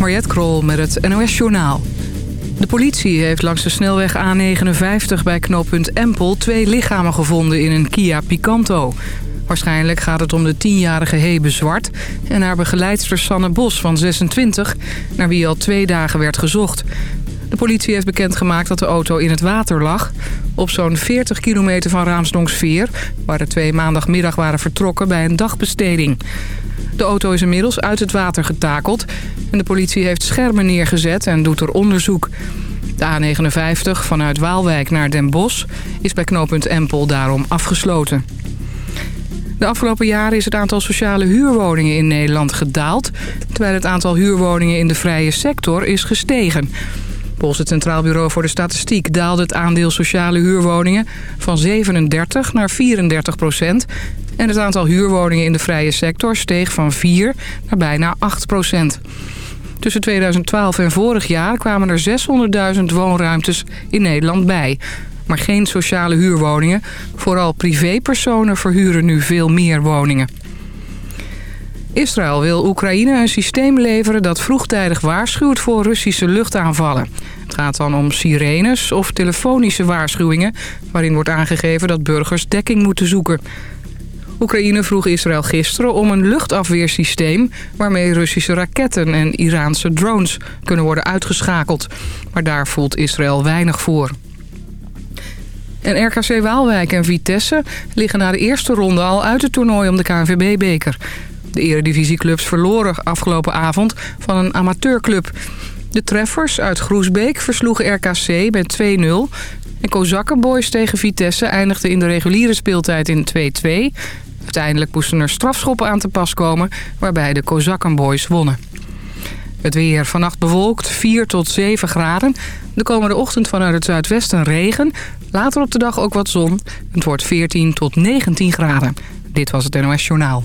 Mariette Krol met het NOS Journaal. De politie heeft langs de snelweg A59 bij knooppunt Empel... twee lichamen gevonden in een Kia Picanto. Waarschijnlijk gaat het om de tienjarige Hebe Zwart... en haar begeleidster Sanne Bos van 26... naar wie al twee dagen werd gezocht. De politie heeft bekendgemaakt dat de auto in het water lag... op zo'n 40 kilometer van Raamsdonksveer... waar de twee maandagmiddag waren vertrokken bij een dagbesteding. De auto is inmiddels uit het water getakeld... en de politie heeft schermen neergezet en doet er onderzoek. De A59 vanuit Waalwijk naar Den Bosch is bij knooppunt Empel daarom afgesloten. De afgelopen jaren is het aantal sociale huurwoningen in Nederland gedaald... terwijl het aantal huurwoningen in de vrije sector is gestegen. Volgens het Centraal Bureau voor de Statistiek daalde het aandeel sociale huurwoningen van 37 naar 34 procent. En het aantal huurwoningen in de vrije sector steeg van 4 naar bijna 8 procent. Tussen 2012 en vorig jaar kwamen er 600.000 woonruimtes in Nederland bij. Maar geen sociale huurwoningen. Vooral privépersonen verhuren nu veel meer woningen. Israël wil Oekraïne een systeem leveren dat vroegtijdig waarschuwt voor Russische luchtaanvallen. Het gaat dan om sirenes of telefonische waarschuwingen... waarin wordt aangegeven dat burgers dekking moeten zoeken. Oekraïne vroeg Israël gisteren om een luchtafweersysteem... waarmee Russische raketten en Iraanse drones kunnen worden uitgeschakeld. Maar daar voelt Israël weinig voor. En RKC Waalwijk en Vitesse liggen na de eerste ronde al uit het toernooi om de KNVB-beker. De eredivisieclubs verloren afgelopen avond van een amateurclub. De treffers uit Groesbeek versloegen RKC met 2-0. En Kozakkenboys tegen Vitesse eindigden in de reguliere speeltijd in 2-2. Uiteindelijk moesten er strafschoppen aan te pas komen, waarbij de Kozakkenboys wonnen. Het weer vannacht bewolkt, 4 tot 7 graden. De komende ochtend vanuit het zuidwesten regen. Later op de dag ook wat zon. Het wordt 14 tot 19 graden. Dit was het NOS Journaal.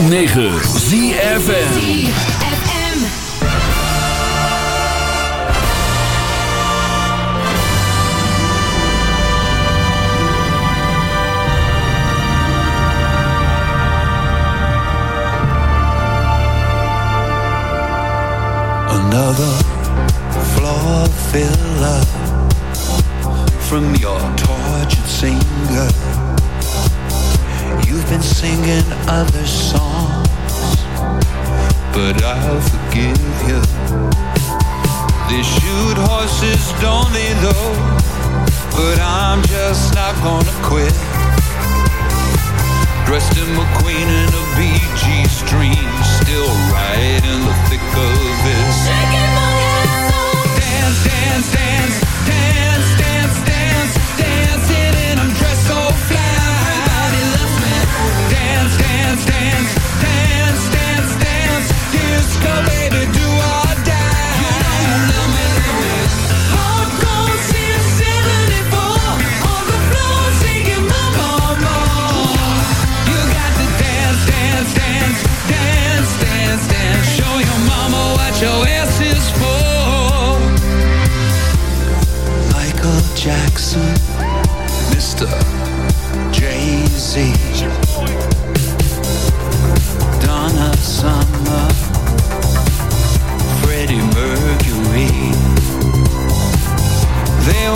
106.9 ZFN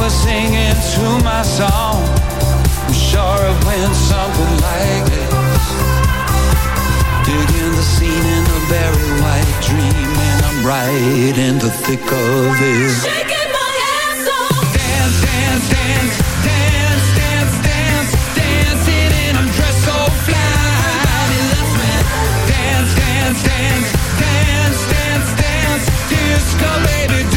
was singing to my song. I'm sure it went something like this. Digging the scene in a very white dream And I'm right in the thick of it. Shaking my ass off. Dance, dance, dance Dance, dance, dance Dancing and I'm dressed so fly. Dance, dance, dance Dance, dance, dance Disco baby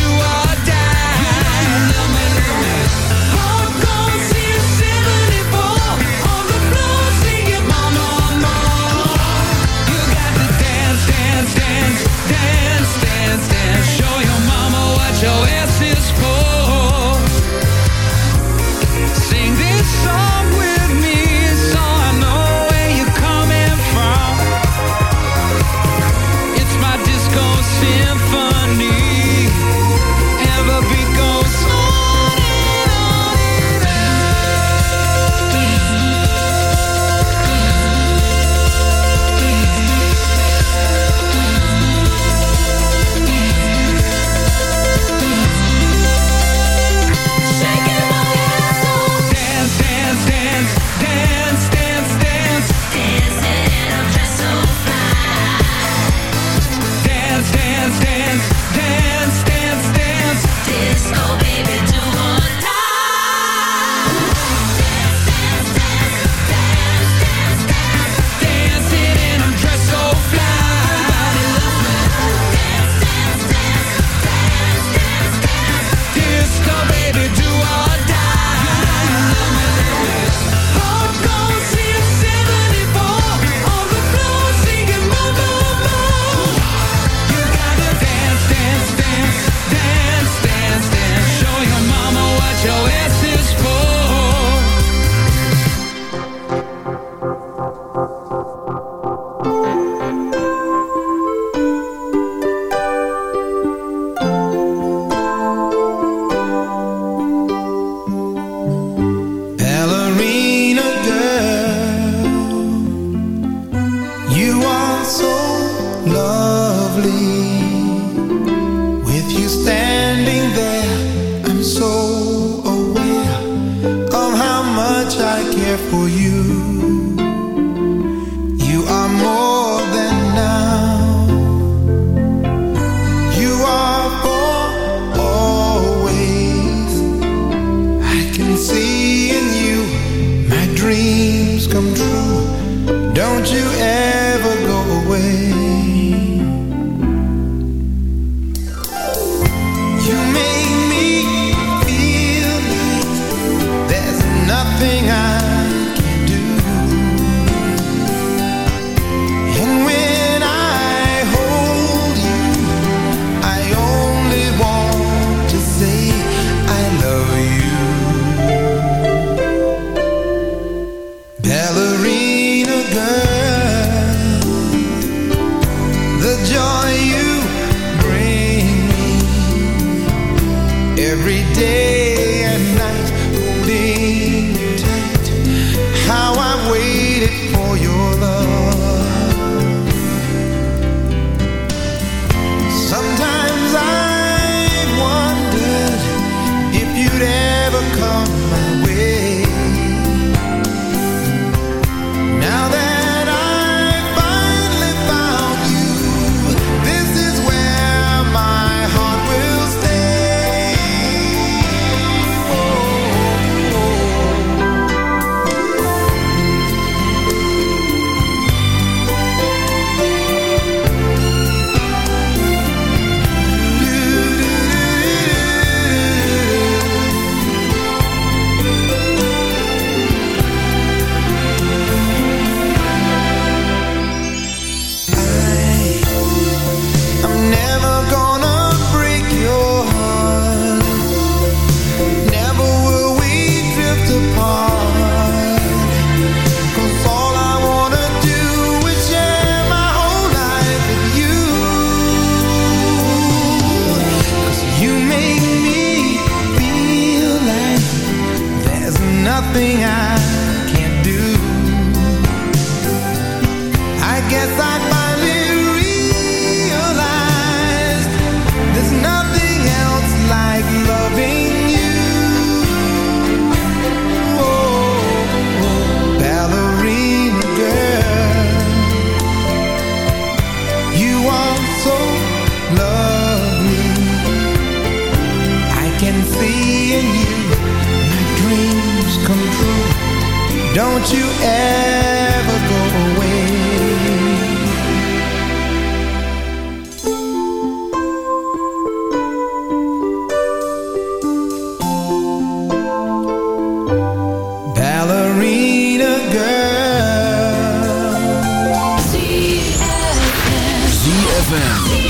ZFM.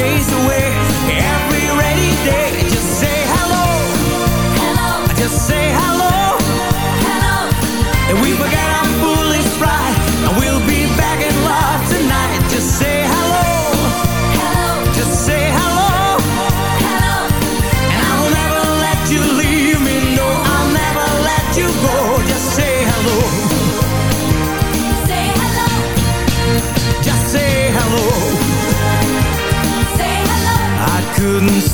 Chase away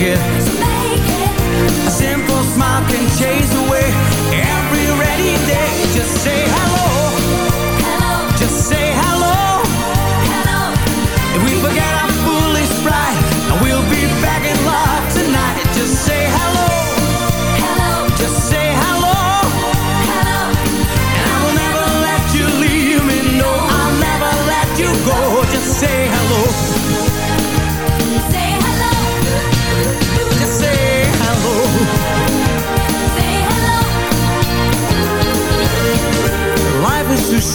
it. Make it. Simple smile can chase away every rainy day. Just say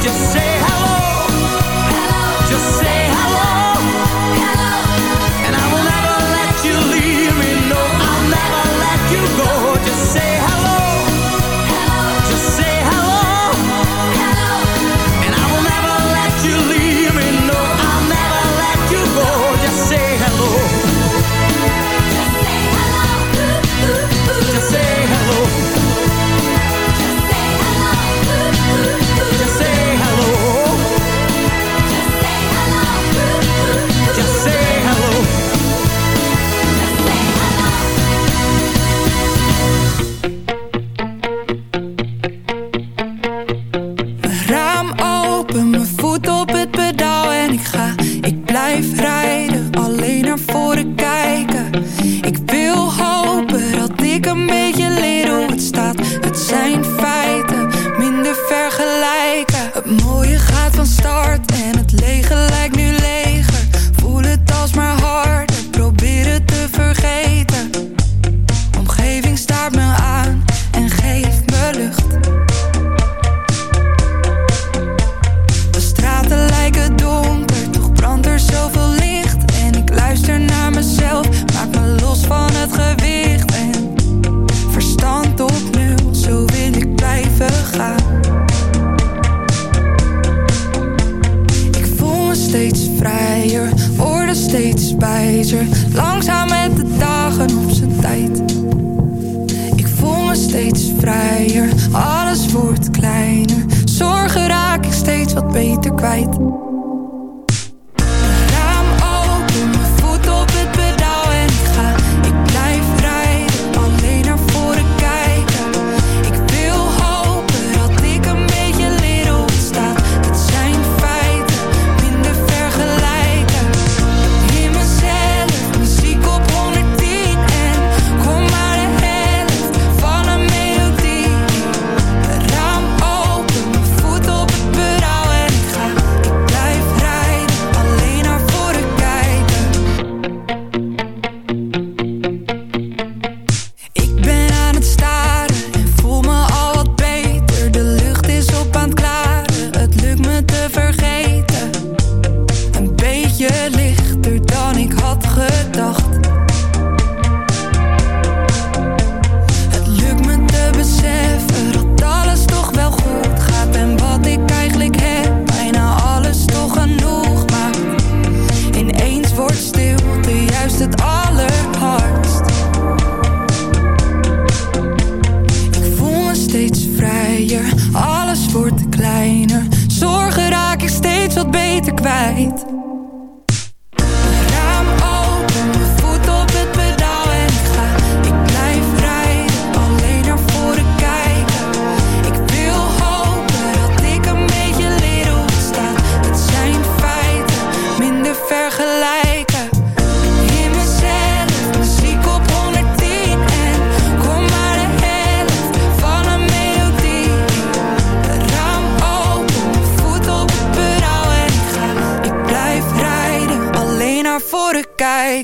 just say Right.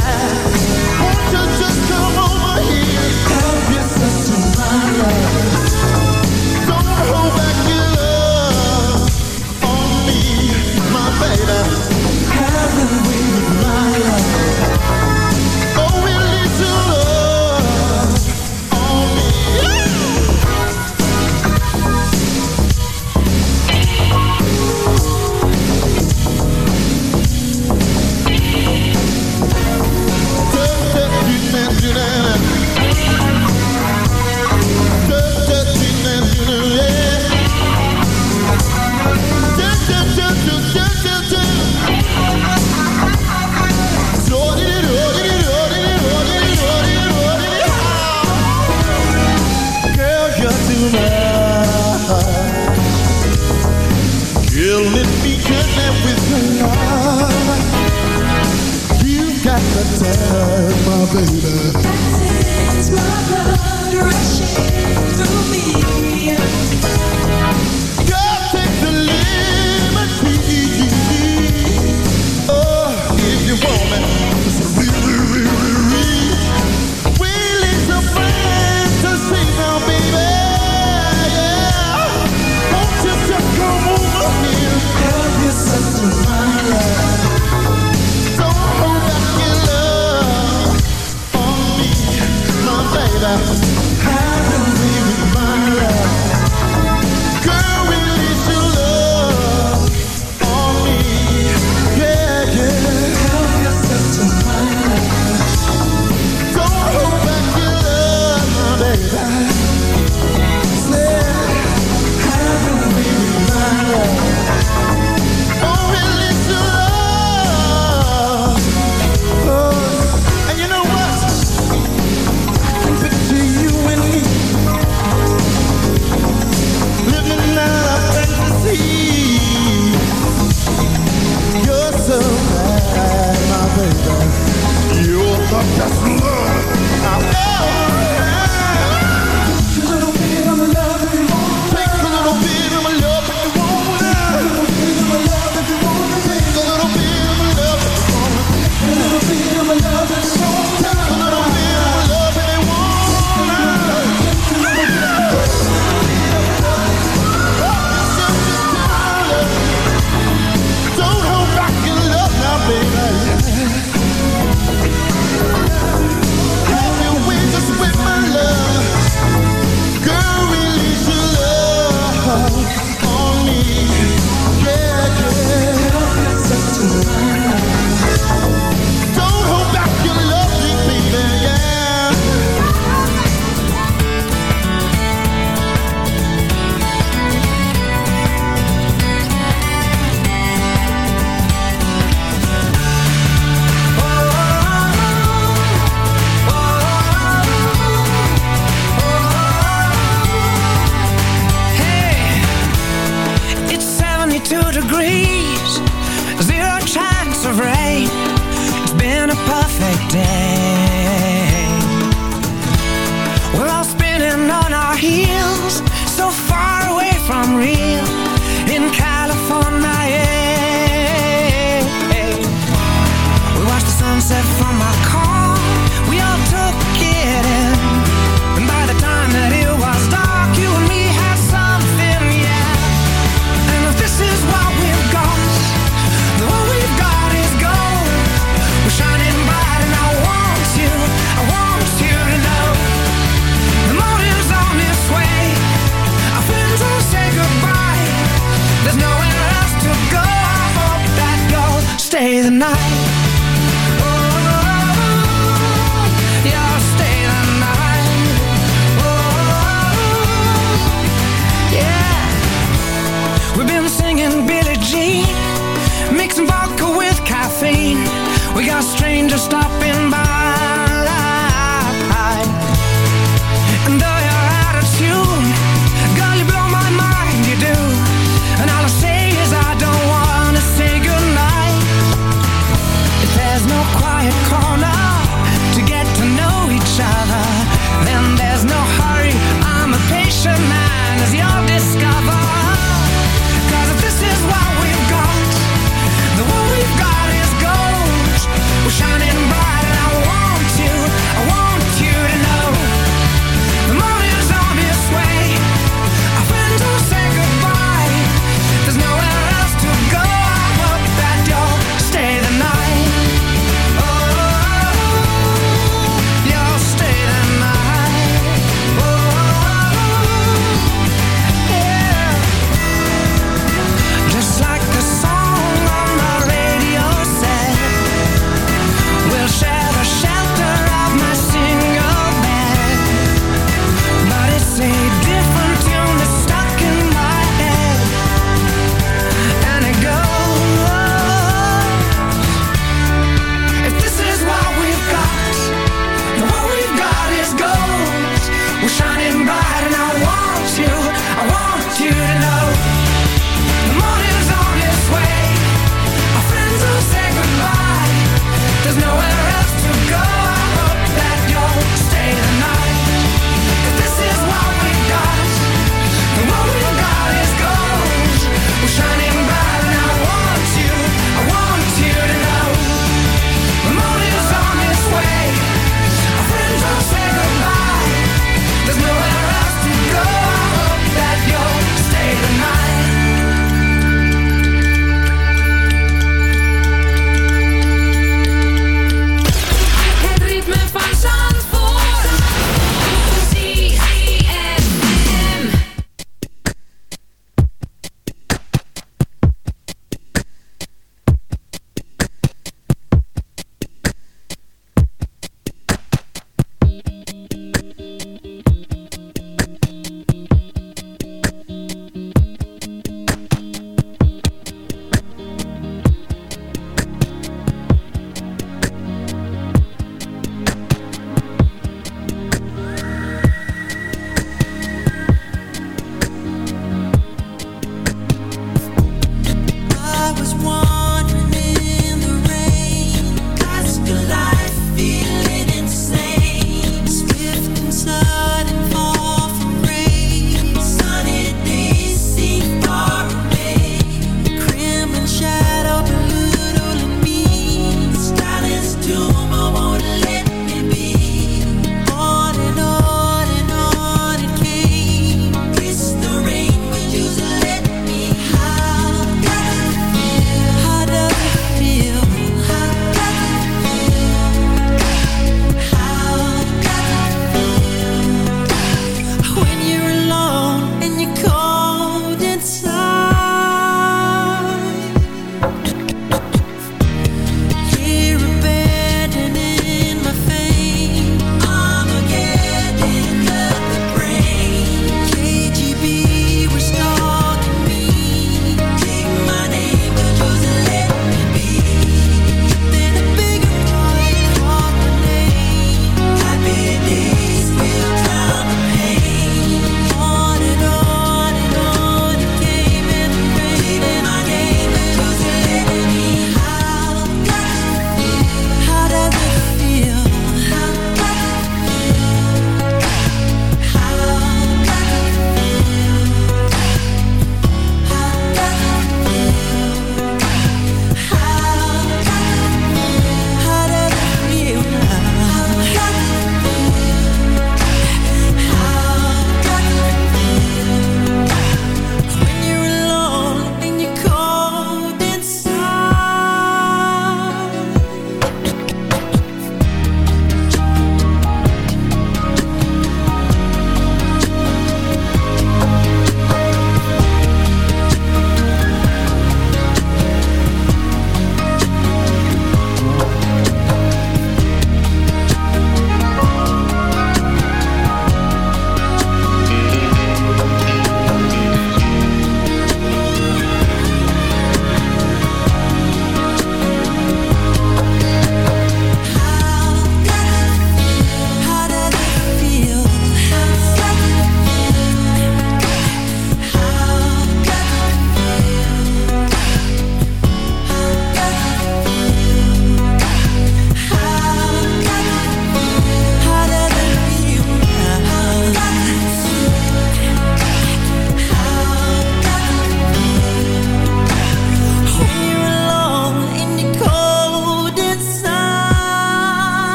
back. you just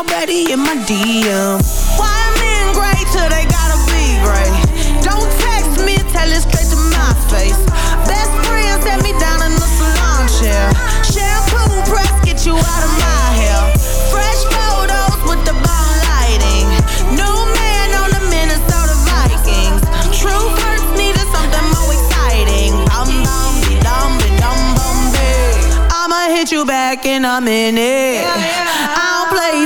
Nobody in my DM. Why men great till they gotta be great? Don't text me, tell it straight to my face. Best friend set me down in the salon chair. Shampoo press, get you out of my hair. Fresh photos with the bomb lighting. New man on the Minnesota Vikings. True first needed something more exciting. Bum bum dum dum bum I'ma hit you back in a minute. Yeah, yeah